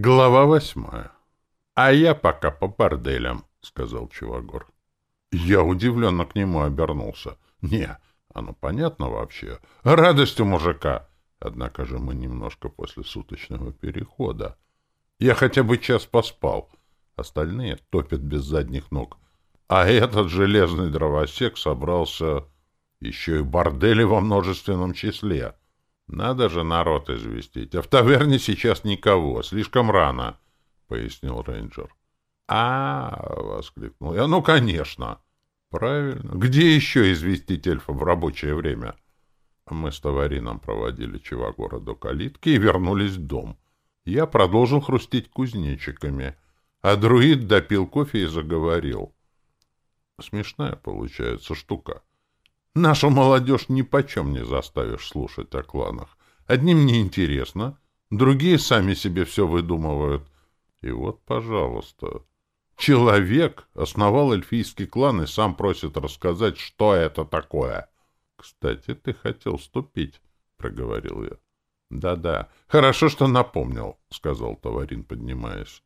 Глава восьмая. «А я пока по борделям», — сказал Чивагор. Я удивленно к нему обернулся. «Не, оно понятно вообще. Радость у мужика!» Однако же мы немножко после суточного перехода. Я хотя бы час поспал. Остальные топят без задних ног. А этот железный дровосек собрался еще и бордели во множественном числе. «Надо же народ известить. А в таверне сейчас никого, слишком рано», — пояснил рейнджер. а воскликнул я. «Ну, конечно!» «Правильно. Где еще известить эльфа в рабочее время?» Мы с товарином проводили Чивагора до калитки и вернулись в дом. Я продолжил хрустить кузнечиками, а друид допил кофе и заговорил. Смешная получается штука. Нашу молодежь ни почем не заставишь слушать о кланах. Одним неинтересно, другие сами себе все выдумывают. И вот, пожалуйста, человек основал эльфийский клан и сам просит рассказать, что это такое. — Кстати, ты хотел вступить, — проговорил я. Да — Да-да, хорошо, что напомнил, — сказал товарин, поднимаясь.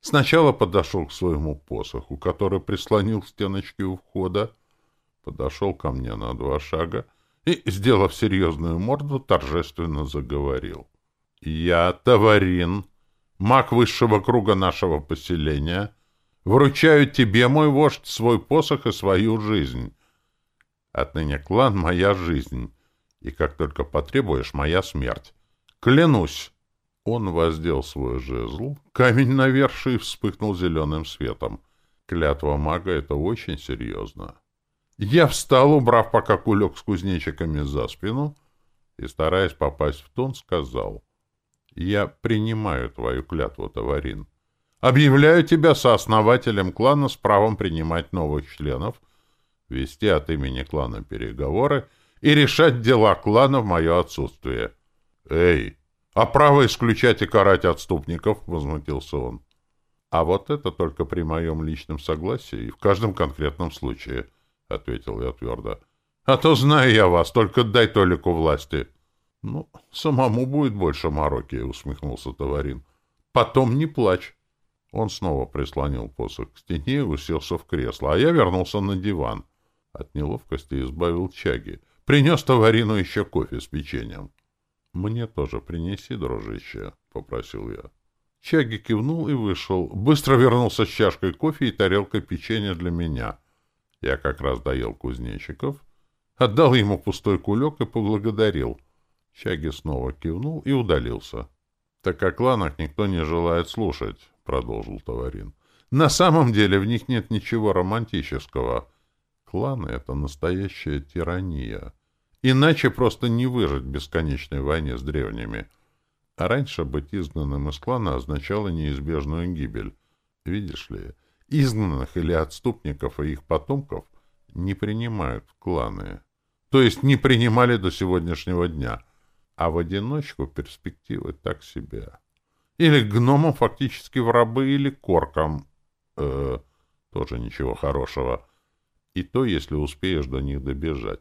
Сначала подошел к своему посоху, который прислонил к стеночке у входа, Подошел ко мне на два шага и, сделав серьезную морду, торжественно заговорил. «Я, товарин, маг высшего круга нашего поселения, вручаю тебе, мой вождь, свой посох и свою жизнь. Отныне клан — моя жизнь, и как только потребуешь, моя смерть. Клянусь!» Он воздел свой жезл, камень наверший вспыхнул зеленым светом. Клятва мага — это очень серьезно. Я встал, убрав пока кулек с кузнечиками за спину, и, стараясь попасть в тон, сказал, «Я принимаю твою клятву, Таварин. Объявляю тебя сооснователем клана с правом принимать новых членов, вести от имени клана переговоры и решать дела клана в мое отсутствие». «Эй, а право исключать и карать отступников?» — возмутился он. «А вот это только при моем личном согласии и в каждом конкретном случае». — ответил я твердо. — А то знаю я вас, только дай Толику власти. — Ну, самому будет больше мороки, — усмехнулся Товарин. — Потом не плачь. Он снова прислонил посох к стене и уселся в кресло, а я вернулся на диван. От неловкости избавил чаги. Принес Товарину еще кофе с печеньем. — Мне тоже принеси, дружище, — попросил я. Чаги кивнул и вышел. Быстро вернулся с чашкой кофе и тарелкой печенья для меня. Я как раз доел кузнечиков, отдал ему пустой кулек и поблагодарил. Чаги снова кивнул и удалился. — Так о кланах никто не желает слушать, — продолжил Товарин. — На самом деле в них нет ничего романтического. Кланы — это настоящая тирания. Иначе просто не выжить в бесконечной войне с древними. А раньше быть изгнанным из клана означало неизбежную гибель. Видишь ли, изгнанных или отступников и их потомков, не принимают кланы. То есть не принимали до сегодняшнего дня. А в одиночку перспективы так себе. Или гномам фактически в рабы, или коркам. -э тоже ничего хорошего. И то, если успеешь до них добежать.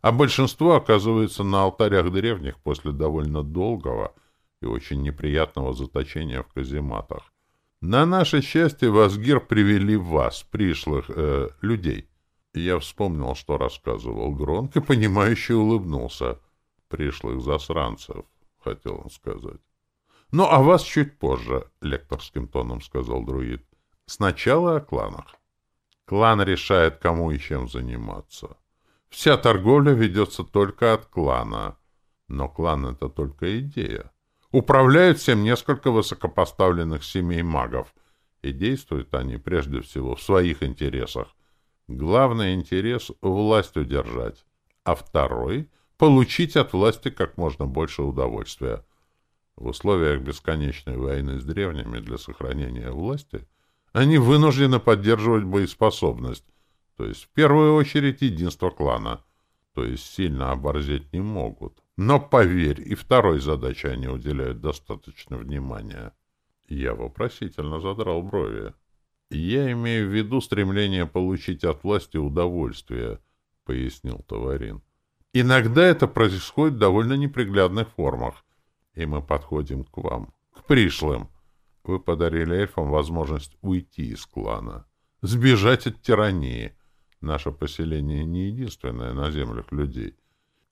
А большинство оказывается на алтарях древних после довольно долгого и очень неприятного заточения в казематах. На наше счастье Вазгир привели вас, пришлых э, людей. Я вспомнил, что рассказывал Гронк, и понимающе улыбнулся. Пришлых засранцев, хотел он сказать. Ну, а вас чуть позже, лекторским тоном сказал друид. Сначала о кланах. Клан решает, кому и чем заниматься. Вся торговля ведется только от клана. Но клан — это только идея управляют всем несколько высокопоставленных семей магов, и действуют они прежде всего в своих интересах. Главный интерес — власть удержать, а второй — получить от власти как можно больше удовольствия. В условиях бесконечной войны с древними для сохранения власти они вынуждены поддерживать боеспособность, то есть в первую очередь единство клана, то есть сильно оборзеть не могут. Но поверь, и второй задачи они а уделяют достаточно внимания. Я вопросительно задрал брови. Я имею в виду стремление получить от власти удовольствие, пояснил Товарин. Иногда это происходит в довольно неприглядных формах, и мы подходим к вам, к пришлым. Вы подарили эльфам возможность уйти из клана, сбежать от тирании. Наше поселение не единственное на землях людей.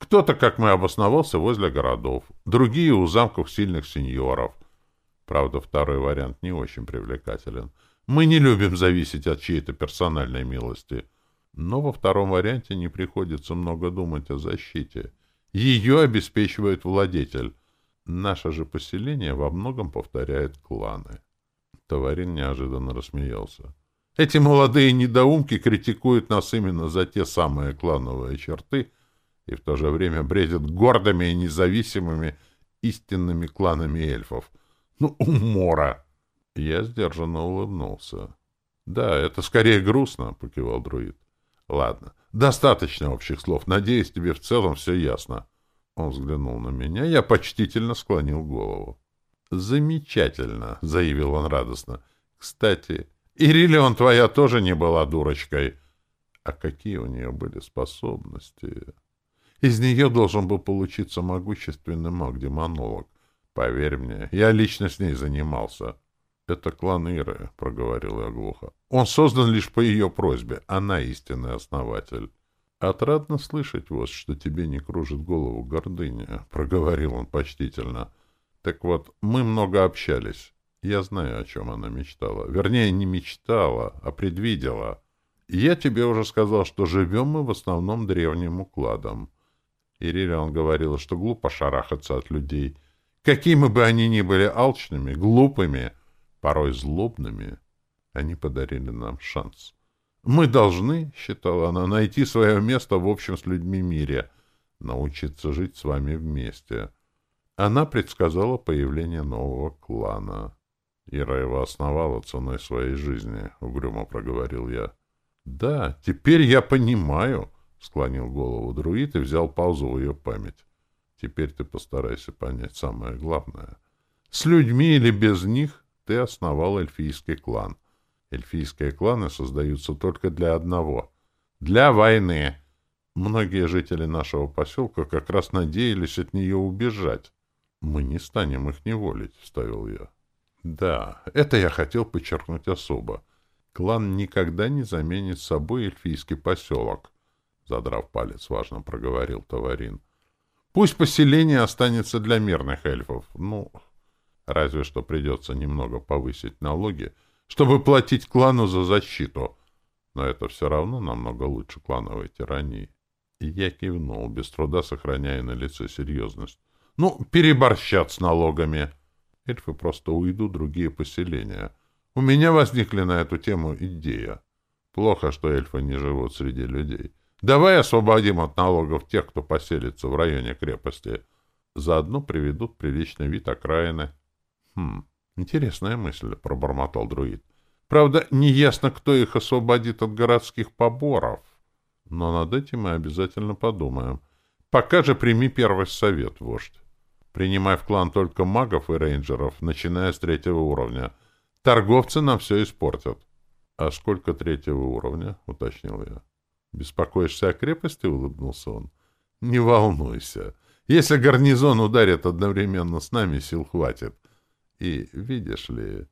Кто-то, как мы, обосновался возле городов, другие у замков сильных сеньоров. Правда, второй вариант не очень привлекателен. Мы не любим зависеть от чьей-то персональной милости. Но во втором варианте не приходится много думать о защите. Ее обеспечивает владетель. Наше же поселение во многом повторяет кланы. Товарин неожиданно рассмеялся. Эти молодые недоумки критикуют нас именно за те самые клановые черты — и в то же время бредят гордыми и независимыми истинными кланами эльфов. Ну, умора! Я сдержанно улыбнулся. Да, это скорее грустно, — покивал друид. Ладно, достаточно общих слов. Надеюсь, тебе в целом все ясно. Он взглянул на меня, я почтительно склонил голову. «Замечательно!» — заявил он радостно. «Кстати, Ирилион твоя тоже не была дурочкой!» «А какие у нее были способности?» Из нее должен был получиться могущественный маг демонолог. Поверь мне, я лично с ней занимался. — Это клан Иры, — проговорил я глухо. — Он создан лишь по ее просьбе. Она истинный основатель. — Отрадно слышать, вас, что тебе не кружит голову гордыня, — проговорил он почтительно. — Так вот, мы много общались. Я знаю, о чем она мечтала. Вернее, не мечтала, а предвидела. Я тебе уже сказал, что живем мы в основном древним укладом иреран говорила, что глупо шарахаться от людей. Какими бы они ни были алчными, глупыми, порой злобными, они подарили нам шанс. Мы должны, считала она, найти свое место в общем с людьми мире, научиться жить с вами вместе. Она предсказала появление нового клана. Ира его основала ценой своей жизни, — угрюмо проговорил я. — Да, теперь я понимаю, — Склонил голову друид и взял паузу в ее память. Теперь ты постарайся понять самое главное. С людьми или без них ты основал эльфийский клан. Эльфийские кланы создаются только для одного — для войны. Многие жители нашего поселка как раз надеялись от нее убежать. Мы не станем их неволить, — вставил я. Да, это я хотел подчеркнуть особо. Клан никогда не заменит собой эльфийский поселок — задрав палец, важно проговорил Товарин. Пусть поселение останется для мирных эльфов. Ну, разве что придется немного повысить налоги, чтобы платить клану за защиту. Но это все равно намного лучше клановой тирании. И я кивнул, без труда сохраняя на лице серьезность. Ну, переборщат с налогами. Эльфы просто уйдут другие поселения. У меня возникли на эту тему идея. Плохо, что эльфы не живут среди людей. Давай освободим от налогов тех, кто поселится в районе крепости. Заодно приведут приличный вид окраины. Хм, интересная мысль, пробормотал друид. Правда, неясно, кто их освободит от городских поборов. Но над этим мы обязательно подумаем. Пока же прими первый совет, вождь. Принимай в клан только магов и рейнджеров, начиная с третьего уровня. Торговцы нам все испортят. — А сколько третьего уровня? — уточнил я. Беспокоишься о крепости?» — улыбнулся он. «Не волнуйся. Если гарнизон ударит одновременно с нами, сил хватит. И, видишь ли,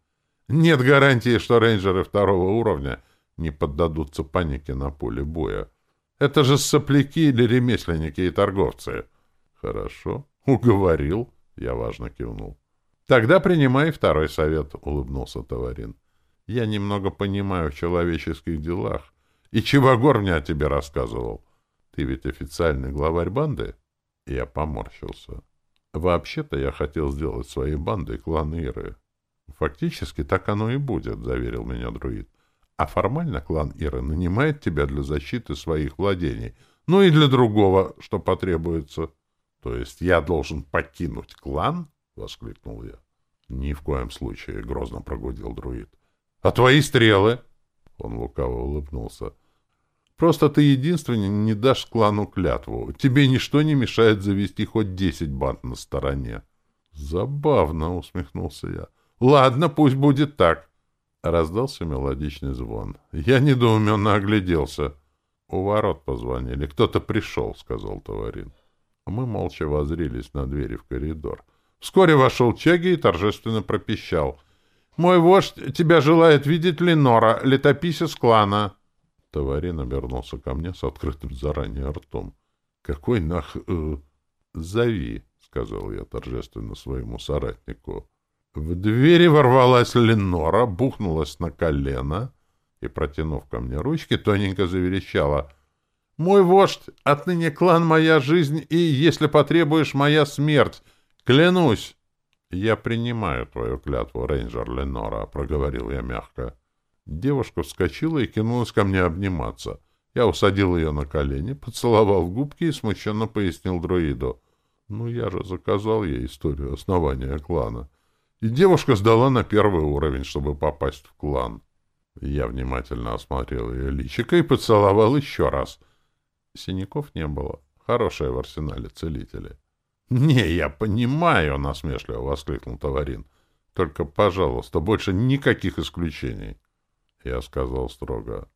нет гарантии, что рейнджеры второго уровня не поддадутся панике на поле боя. Это же сопляки или ремесленники и торговцы». «Хорошо. Уговорил». Я важно кивнул. «Тогда принимай второй совет», — улыбнулся Товарин. «Я немного понимаю в человеческих делах, и Чивагор мне о тебе рассказывал. Ты ведь официальный главарь банды? Я поморщился. Вообще-то я хотел сделать своей бандой клан Иры. Фактически так оно и будет, заверил меня друид. А формально клан Иры нанимает тебя для защиты своих владений, ну и для другого, что потребуется. То есть я должен покинуть клан? воскликнул я. Ни в коем случае, грозно прогудел друид. А твои стрелы? Он лукаво улыбнулся. Просто ты единственный не дашь клану клятву. Тебе ничто не мешает завести хоть десять банд на стороне. Забавно, усмехнулся я. Ладно, пусть будет так. Раздался мелодичный звон. Я недоуменно огляделся. У ворот позвонили. Кто-то пришел, сказал товарин. Мы молча возрились на двери в коридор. Вскоре вошел Чеги и торжественно пропищал. «Мой вождь тебя желает видеть Ленора, летописец клана». Товари, вернулся ко мне с открытым заранее ртом. «Какой нах... Э, зови!» — сказал я торжественно своему соратнику. В двери ворвалась Ленора, бухнулась на колено и, протянув ко мне ручки, тоненько заверещала. «Мой вождь, отныне клан моя жизнь и, если потребуешь, моя смерть! Клянусь!» «Я принимаю твою клятву, рейнджер Ленора», — проговорил я мягко. Девушка вскочила и кинулась ко мне обниматься. Я усадил ее на колени, поцеловал губки и смущенно пояснил друиду. «Ну, я же заказал ей историю основания клана». И девушка сдала на первый уровень, чтобы попасть в клан. Я внимательно осмотрел ее личико и поцеловал еще раз. Синяков не было. Хорошая в арсенале целители. «Не, я понимаю!» — насмешливо воскликнул Товарин. «Только, пожалуйста, больше никаких исключений!» я сказал строго.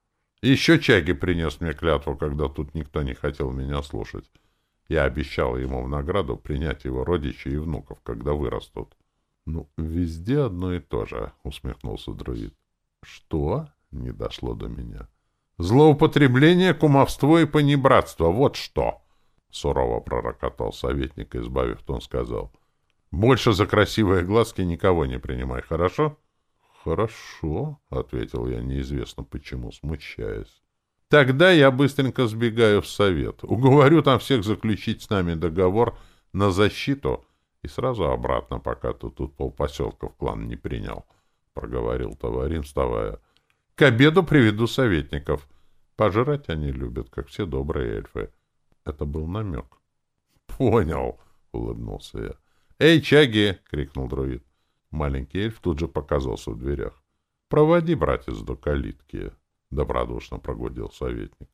«Еще чаги принес мне клятву, когда тут никто не хотел меня слушать. Я обещал ему в награду принять его родичей и внуков, когда вырастут». «Ну, везде одно и то же», — усмехнулся друид. «Что?» — не дошло до меня. «Злоупотребление, кумовство и понебратство — вот что!» — сурово пророкотал советник, избавив тон, сказал. «Больше за красивые глазки никого не принимай, хорошо?» «Хорошо», — ответил я неизвестно почему, смущаясь. «Тогда я быстренько сбегаю в совет, уговорю там всех заключить с нами договор на защиту и сразу обратно, пока ты тут полпоселка в клан не принял», — проговорил товарин, вставая. «К обеду приведу советников. Пожрать они любят, как все добрые эльфы». Это был намек. «Понял», — улыбнулся я. «Эй, Чаги!» — крикнул друид. Маленький эльф тут же показался в дверях. «Проводи, братец, до калитки», — добродушно прогудел советник.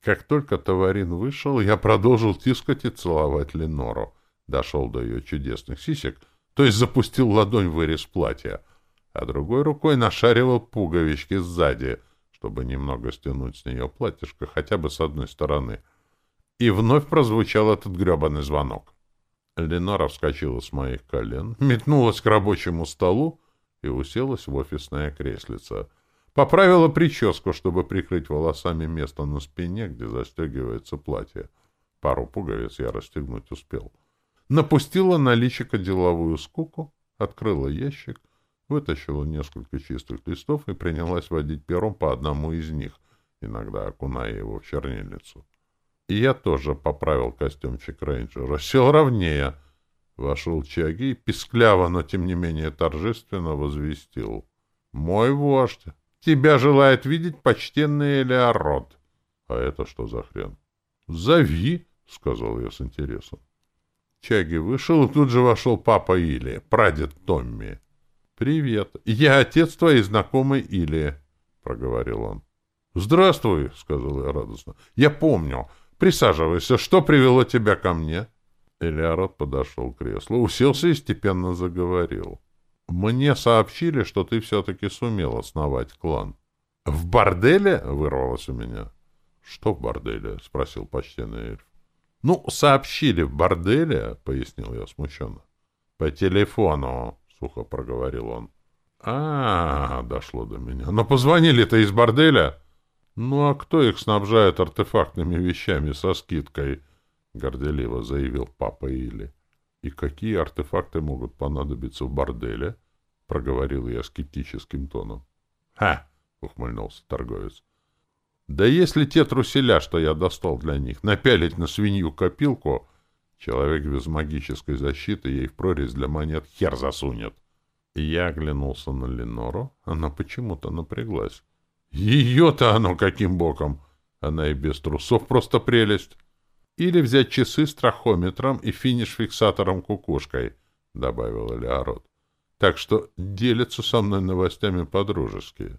Как только товарин вышел, я продолжил тискать и целовать Ленору. Дошел до ее чудесных сисек, то есть запустил ладонь в вырез платья, а другой рукой нашаривал пуговички сзади, чтобы немного стянуть с нее платьишко хотя бы с одной стороны. И вновь прозвучал этот гребаный звонок. Лина вскочила с моих колен, метнулась к рабочему столу и уселась в офисное креслице. Поправила прическу, чтобы прикрыть волосами место на спине, где застегивается платье. Пару пуговиц я расстегнуть успел. Напустила на личико деловую скуку, открыла ящик, вытащила несколько чистых листов и принялась водить пером по одному из них, иногда окуная его в чернильницу. И я тоже поправил костюмчик рейнджера. Все ровнее. Вошел Чаги и пискляво, но тем не менее торжественно возвестил. Мой вождь, тебя желает видеть почтенный Элеород. А это что за хрен? Зови, сказал я с интересом. Чаги вышел, и тут же вошел папа Или, прадед Томми. «Привет. Я отец твоей знакомой Или», — проговорил он. «Здравствуй», — сказал я радостно. «Я помню. Присаживайся. Что привело тебя ко мне?» Элиарот подошел к креслу, уселся и степенно заговорил. «Мне сообщили, что ты все-таки сумел основать клан». «В борделе?» — вырвалось у меня. «Что в борделе?» — спросил почтенный эльф. «Ну, сообщили в борделе», — пояснил я смущенно. «По телефону», — сухо проговорил он. а, -а, -а дошло до меня. «Но позвонили-то из борделя?» Ну а кто их снабжает артефактными вещами со скидкой? Горделиво заявил папа Или. И какие артефакты могут понадобиться в борделе? Проговорил я скептическим тоном. Ха! Ухмыльнулся торговец. Да если те труселя, что я достал для них, напялить на свинью копилку, человек без магической защиты ей в прорезь для монет хер засунет. Я оглянулся на Ленору, она почему-то напряглась. Ее-то оно каким боком! Она и без трусов просто прелесть. Или взять часы с трахометром и финиш фиксатором-кукушкой, — добавила Элеород. Так что делятся со мной новостями по-дружески.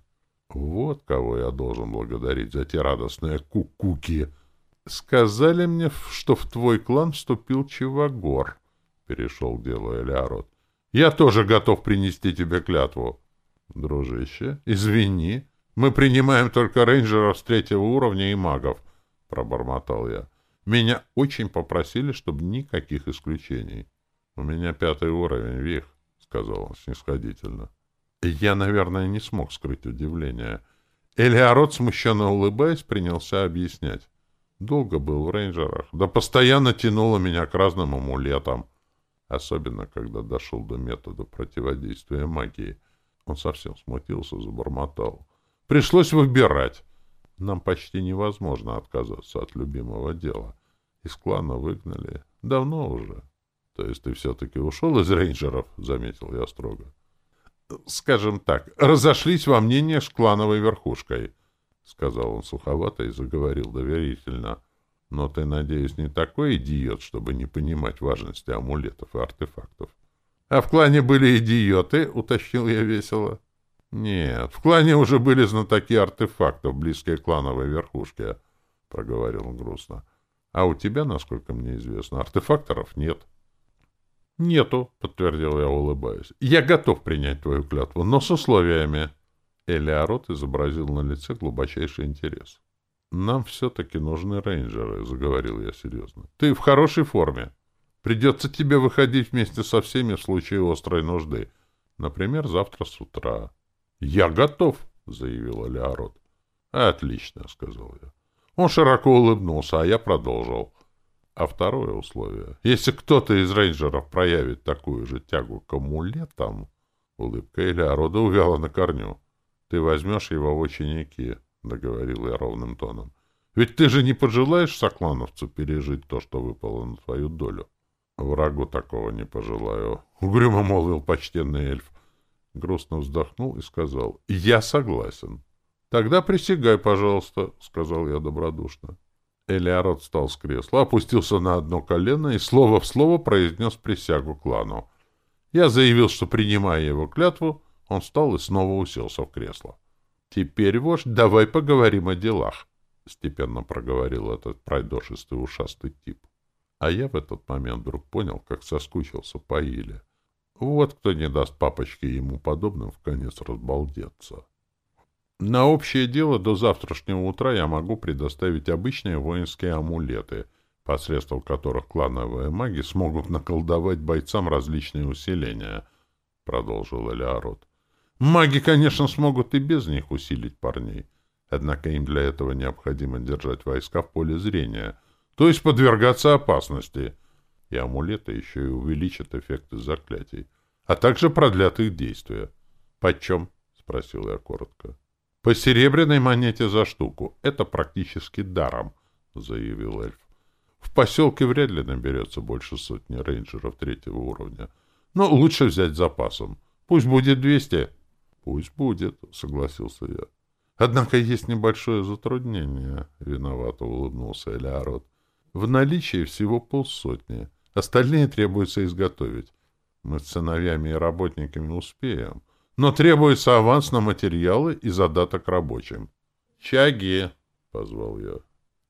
Вот кого я должен благодарить за те радостные кукуки. Сказали мне, что в твой клан вступил Чивагор, — перешел к делу Элеород. Я тоже готов принести тебе клятву. Дружище, извини, — мы принимаем только рейнджеров с третьего уровня и магов, — пробормотал я. Меня очень попросили, чтобы никаких исключений. — У меня пятый уровень, Вих, — сказал он снисходительно. Я, наверное, не смог скрыть удивление. Элиарот, смущенно улыбаясь, принялся объяснять. Долго был в рейнджерах, да постоянно тянуло меня к разным амулетам. Особенно, когда дошел до метода противодействия магии. Он совсем смутился, забормотал. — Пришлось выбирать. Нам почти невозможно отказаться от любимого дела. Из клана выгнали. Давно уже. То есть ты все-таки ушел из рейнджеров, — заметил я строго. Скажем так, разошлись во мнениях с клановой верхушкой, — сказал он суховато и заговорил доверительно. Но ты, надеюсь, не такой идиот, чтобы не понимать важности амулетов и артефактов. — А в клане были идиоты, — уточнил я весело. «Нет, в клане уже вылезны такие артефактов близкие к клановой верхушке», — проговорил он грустно. «А у тебя, насколько мне известно, артефакторов нет». «Нету», — подтвердил я, улыбаясь. «Я готов принять твою клятву, но с условиями». Элиарот изобразил на лице глубочайший интерес. «Нам все-таки нужны рейнджеры», — заговорил я серьезно. «Ты в хорошей форме. Придется тебе выходить вместе со всеми в случае острой нужды. Например, завтра с утра». «Я готов», — заявила Леород. «Отлично», — сказал я. Он широко улыбнулся, а я продолжил. А второе условие. Если кто-то из рейнджеров проявит такую же тягу к амулетам, улыбка Элеорода увяла на корню. «Ты возьмешь его в ученики», — договорил я ровным тоном. «Ведь ты же не пожелаешь соклановцу пережить то, что выпало на твою долю?» «Врагу такого не пожелаю», — угрюмо молвил почтенный эльф. Грустно вздохнул и сказал, «Я согласен». «Тогда присягай, пожалуйста», — сказал я добродушно. Элиарод встал с кресла, опустился на одно колено и слово в слово произнес присягу клану. Я заявил, что, принимая его клятву, он встал и снова уселся в кресло. «Теперь, вождь, давай поговорим о делах», — степенно проговорил этот пройдошистый ушастый тип. А я в этот момент вдруг понял, как соскучился по Иле. Вот кто не даст папочке ему подобным в конец разбалдеться. На общее дело до завтрашнего утра я могу предоставить обычные воинские амулеты, посредством которых клановые маги смогут наколдовать бойцам различные усиления, — продолжил Элеород. Маги, конечно, смогут и без них усилить парней, однако им для этого необходимо держать войска в поле зрения, то есть подвергаться опасности — и амулета еще и увеличат эффекты заклятий, а также продлят их действия. — Почем? — спросил я коротко. — По серебряной монете за штуку. Это практически даром, — заявил эльф. — В поселке вряд ли наберется больше сотни рейнджеров третьего уровня. Но лучше взять запасом. Пусть будет двести. — Пусть будет, — согласился я. — Однако есть небольшое затруднение, — виновато улыбнулся Элеарот. — В наличии всего полсотни — Остальные требуется изготовить. Мы с сыновьями и работниками успеем. Но требуется аванс на материалы и задаток рабочим. «Чаги!» — позвал я.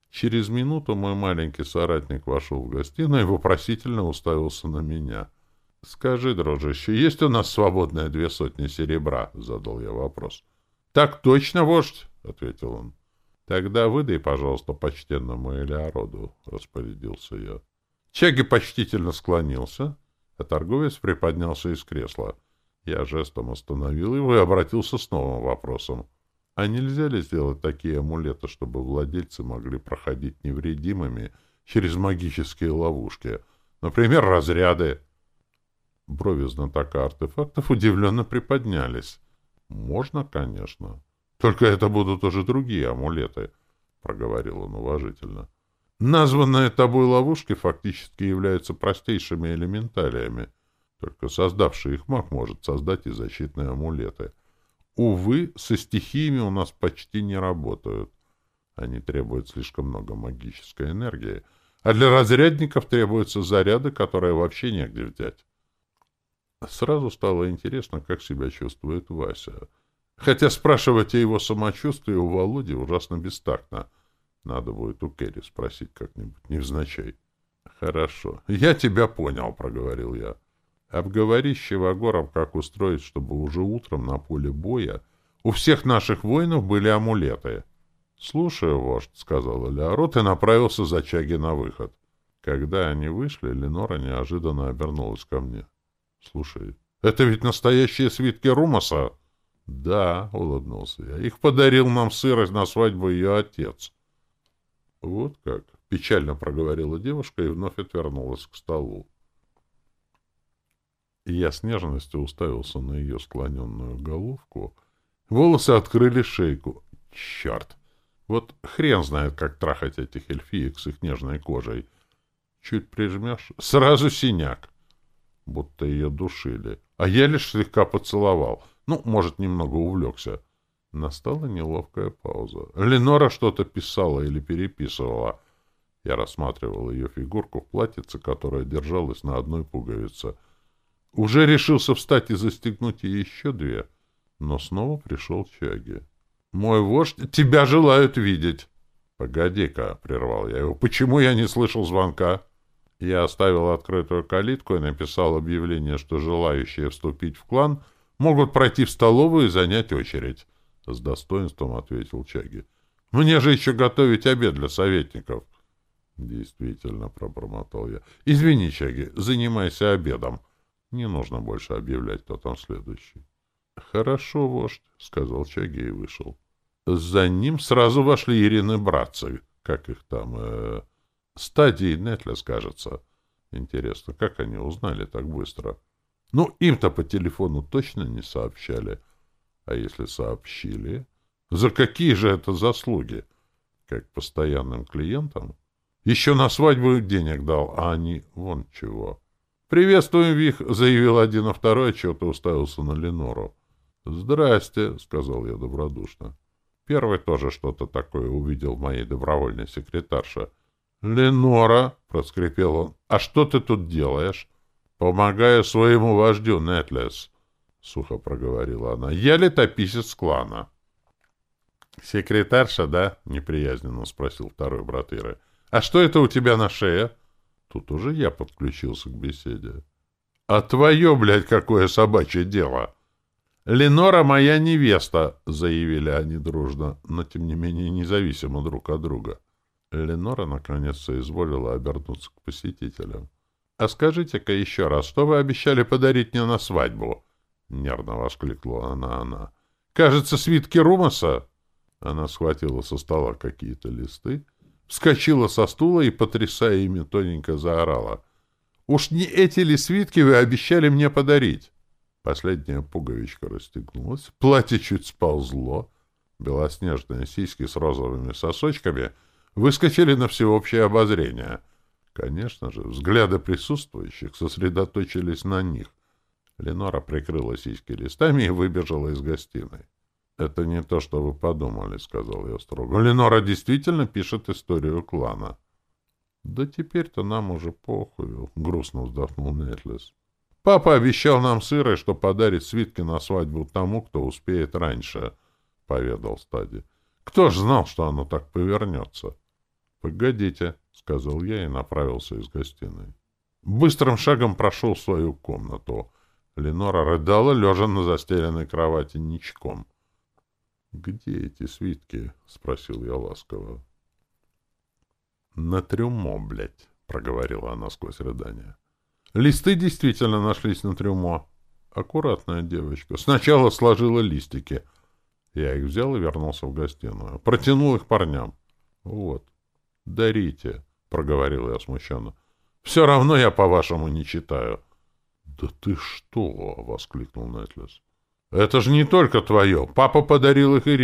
Через минуту мой маленький соратник вошел в гостиную и вопросительно уставился на меня. «Скажи, дружище, есть у нас свободные две сотни серебра?» — задал я вопрос. «Так точно, вождь!» — ответил он. «Тогда выдай, пожалуйста, почтенному Элеороду», — распорядился я. Чаги почтительно склонился, а торговец приподнялся из кресла. Я жестом остановил его и обратился с новым вопросом. А нельзя ли сделать такие амулеты, чтобы владельцы могли проходить невредимыми через магические ловушки? Например, разряды. Брови знатока артефактов удивленно приподнялись. Можно, конечно. Только это будут уже другие амулеты, — проговорил он уважительно. Названные тобой ловушки фактически являются простейшими элементалиями. Только создавший их маг может создать и защитные амулеты. Увы, со стихиями у нас почти не работают. Они требуют слишком много магической энергии. А для разрядников требуются заряды, которые вообще негде взять. Сразу стало интересно, как себя чувствует Вася. Хотя спрашивать о его самочувствии у Володи ужасно бестактно — надо будет у Керри спросить как-нибудь, невзначай. Хорошо. Я тебя понял, проговорил я. Обговори с Чевагором, как устроить, чтобы уже утром на поле боя у всех наших воинов были амулеты. «Слушаю, вождь», — сказал Элеорот и направился за Чаги на выход. Когда они вышли, Ленора неожиданно обернулась ко мне. «Слушай, это ведь настоящие свитки Румаса?» «Да», — улыбнулся я, — «их подарил нам сырость на свадьбу ее отец». Вот как, печально проговорила девушка и вновь отвернулась к столу. Я с нежностью уставился на ее склоненную головку. Волосы открыли шейку. Черт! Вот хрен знает, как трахать этих эльфиек с их нежной кожей. Чуть прижмешь — сразу синяк. Будто ее душили. А я лишь слегка поцеловал. Ну, может, немного увлекся. — Настала неловкая пауза. Ленора что-то писала или переписывала. Я рассматривал ее фигурку в платьице, которая держалась на одной пуговице. Уже решился встать и застегнуть ей еще две, но снова пришел Чаги. — Мой вождь, тебя желают видеть! — Погоди-ка, — прервал я его, — почему я не слышал звонка? Я оставил открытую калитку и написал объявление, что желающие вступить в клан могут пройти в столовую и занять очередь. — с достоинством ответил Чаги. — Мне же еще готовить обед для советников. — Действительно, — пробормотал я. — Извини, Чаги, занимайся обедом. Не нужно больше объявлять, кто там следующий. — Хорошо, вождь, — сказал Чаги и вышел. За ним сразу вошли Ирины Братцеви, как их там, э, стадии Нетля, скажется. Интересно, как они узнали так быстро? Ну, им-то по телефону точно не сообщали. — а если сообщили, за какие же это заслуги? Как постоянным клиентам? Еще на свадьбу денег дал, а они вон чего. «Приветствуем, их, — заявил один, а второй чего-то уставился на Ленору. «Здрасте!» — сказал я добродушно. Первый тоже что-то такое увидел в моей добровольной секретарше. «Ленора!» — проскрипел он. «А что ты тут делаешь?» «Помогаю своему вождю, Нетлес!» — сухо проговорила она. — Я летописец клана. — Секретарша, да? — неприязненно спросил второй брат Иры. — А что это у тебя на шее? Тут уже я подключился к беседе. — А твое, блядь, какое собачье дело! — Ленора моя невеста, — заявили они дружно, но, тем не менее, независимо друг от друга. Ленора наконец-то изволила обернуться к посетителям. — А скажите-ка еще раз, что вы обещали подарить мне на свадьбу? —— нервно воскликнула она она. «Кажется, свитки Румаса!» Она схватила со стола какие-то листы, вскочила со стула и, потрясая ими, тоненько заорала. «Уж не эти ли свитки вы обещали мне подарить?» Последняя пуговичка расстегнулась, платье чуть сползло, белоснежные сиськи с розовыми сосочками выскочили на всеобщее обозрение. Конечно же, взгляды присутствующих сосредоточились на них — Ленора прикрылась сиськи-листами и выбежала из гостиной. «Это не то, что вы подумали», — сказал я строго. «Ленора действительно пишет историю клана». «Да теперь-то нам уже похуй», — грустно вздохнул Нетлес. «Папа обещал нам сырой, что подарит свитки на свадьбу тому, кто успеет раньше», — поведал Стади. «Кто ж знал, что оно так повернется?» «Погодите», — сказал я и направился из гостиной. Быстрым шагом прошел свою комнату — Ленора рыдала, лежа на застеленной кровати ничком. «Где эти свитки?» — спросил я ласково. «На трюмо, блядь», — проговорила она сквозь рыдание. «Листы действительно нашлись на трюмо». Аккуратная девочка. Сначала сложила листики. Я их взял и вернулся в гостиную. Протянул их парням. «Вот, дарите», — проговорил я смущенно. «Все равно я, по-вашему, не читаю». Да ты что? — воскликнул Нетлес. — Это же не только твое. Папа подарил их и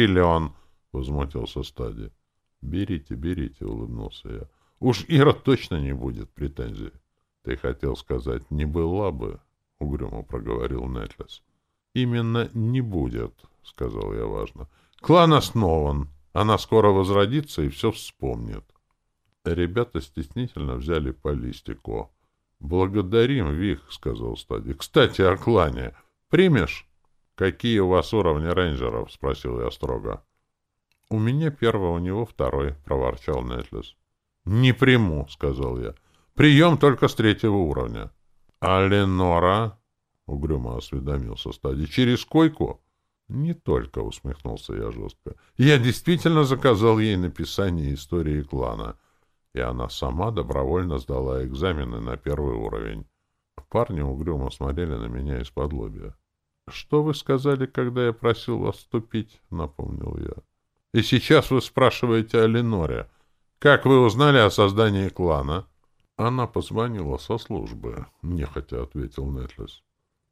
— возмутился Стади. — Берите, берите, — улыбнулся я. — Уж Ира точно не будет претензий. — Ты хотел сказать, не была бы, — угрюмо проговорил Нетлес. — Именно не будет, — сказал я важно. — Клан основан. Она скоро возродится и все вспомнит. Ребята стеснительно взяли по листику. «Благодарим, Вих, — сказал Стади. «Кстати, о клане. Примешь?» «Какие у вас уровни рейнджеров?» — спросил я строго. «У меня первый, у него второй», — проворчал Нетлис. «Не приму», — сказал я. «Прием только с третьего уровня». «А Ленора?» — угрюмо осведомился Стади. «Через койку?» «Не только», — усмехнулся я жестко. «Я действительно заказал ей написание истории клана» и она сама добровольно сдала экзамены на первый уровень. Парни угрюмо смотрели на меня из-под лобья. «Что вы сказали, когда я просил вас вступить?» — напомнил я. «И сейчас вы спрашиваете о Леноре. Как вы узнали о создании клана?» «Она позвонила со службы», — нехотя ответил Нетлес.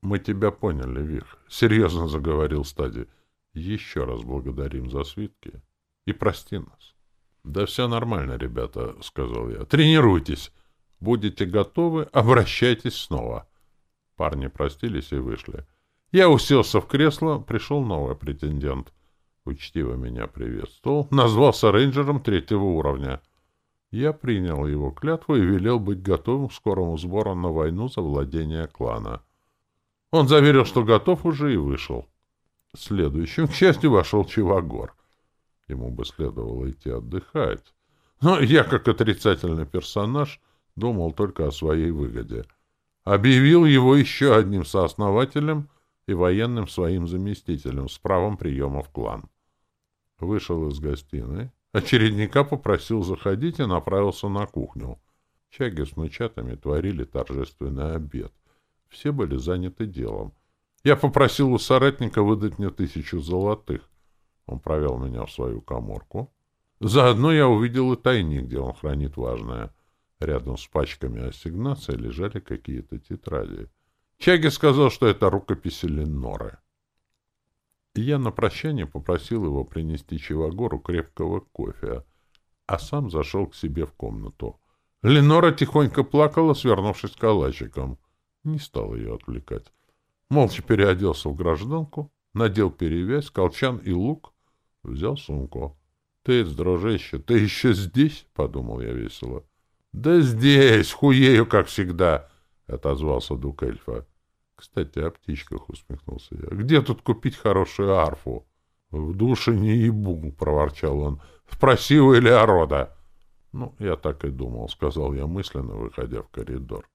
«Мы тебя поняли, Вих», — серьезно заговорил Стади. «Еще раз благодарим за свитки и прости нас». Да все нормально, ребята, — сказал я. — Тренируйтесь. Будете готовы, обращайтесь снова. Парни простились и вышли. Я уселся в кресло, пришел новый претендент. Учтиво меня приветствовал, назвался рейнджером третьего уровня. Я принял его клятву и велел быть готовым к скорому сбору на войну за владение клана. Он заверил, что готов уже и вышел. Следующим, к счастью, вошел Чивагор. Ему бы следовало идти отдыхать. Но я, как отрицательный персонаж, думал только о своей выгоде. Объявил его еще одним сооснователем и военным своим заместителем с правом приема в клан. Вышел из гостиной, очередника попросил заходить и направился на кухню. Чаги с мычатами творили торжественный обед. Все были заняты делом. Я попросил у соратника выдать мне тысячу золотых. Он провел меня в свою коморку. Заодно я увидел и тайник, где он хранит важное. Рядом с пачками ассигнаций лежали какие-то тетради. Чаги сказал, что это рукописи Леноры. Я на прощание попросил его принести Чивагору крепкого кофе, а сам зашел к себе в комнату. Ленора тихонько плакала, свернувшись калачиком. Не стал ее отвлекать. Молча переоделся в гражданку, надел перевязь, колчан и лук, взял сумку. «Ты дрожище, ты еще здесь?» — подумал я весело. «Да здесь, хуею, как всегда!» — отозвался дух эльфа. «Кстати, о птичках», — усмехнулся я. «Где тут купить хорошую арфу?» «В душе не ебу», — проворчал он. «Спроси у Элеорода». «Ну, я так и думал», — сказал я мысленно, выходя в коридор.